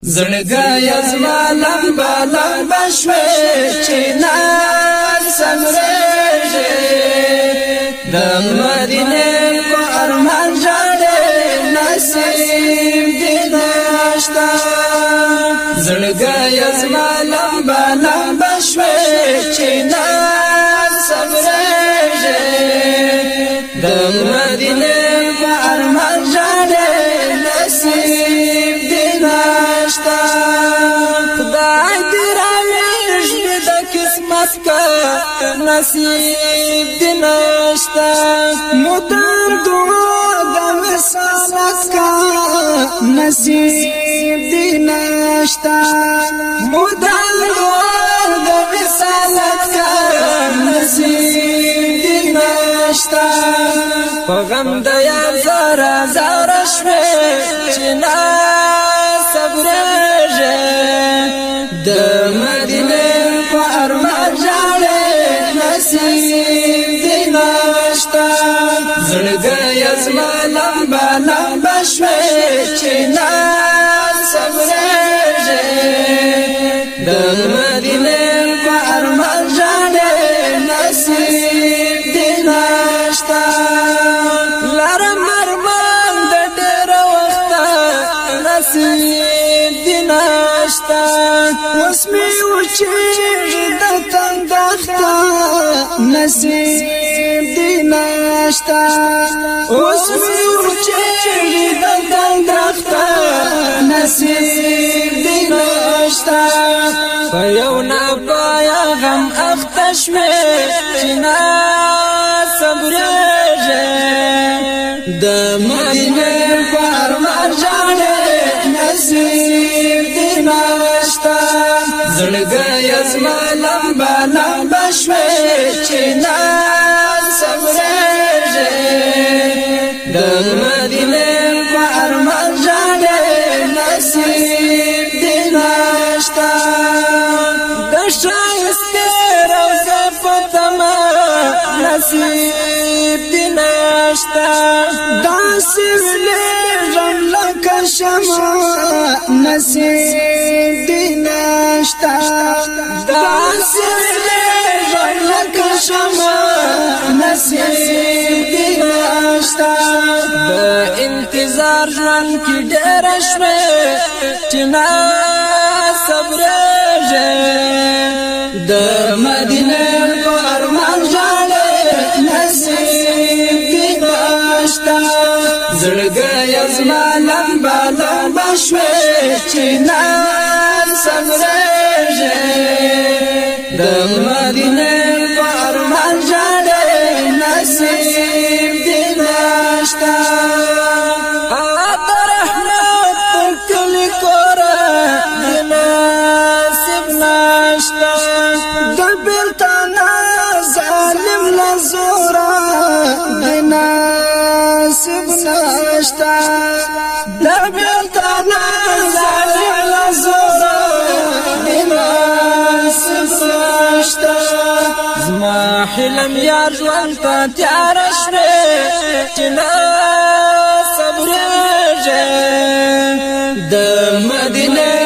زړګي زما لمبا لمبا شوې چې نن سمرېږي د مدینه په ارمان ژړې نصیب دې نشتا زړګي زما لمبا لمبا شوې چې نن سمرېږي د مدینه په ارمان ژړې نصیب قسمت کا نصیب دنشتا مدام دعا دا وصالت کا نصیب دنشتا مدام دعا دا وصالت کا نصیب دنشتا پغم دیا زارا زارا شوی چنا صبره مانا بشوي چنا صبرېږي د مدینه په ارمان ځانې نصیب دې نشتا لارم ارمان د ډېر وخت نصیب دې نشتا وسمه وچې د تندښت نصیب نشتا اوس مې وچېږي دنګ دنګ درخته نصیب دې نشتا په یو نه پایا غم اخته شوې چې نه صبرېږې د مدینې په ارمان جانې نصیب دې نشتا زړګی ازما لمبه لمبه شوې چې نه نصیب دی ناشتا د شایست روزه فتما نصیب دی ناشتا داس ویلم لکه شمع نصیب دی ناشتا داس ویلم لکه شمع پلار ژوند کې ډېر شمه چې نا صبر د مدینه په ارمان ژاله نصیب کې باشتا زړګي ازمان لمبا لمبا شمه چې نا صبر د مدینه حلم یار ژوند ته تیار شوه چې نه صبرېږي د مدینه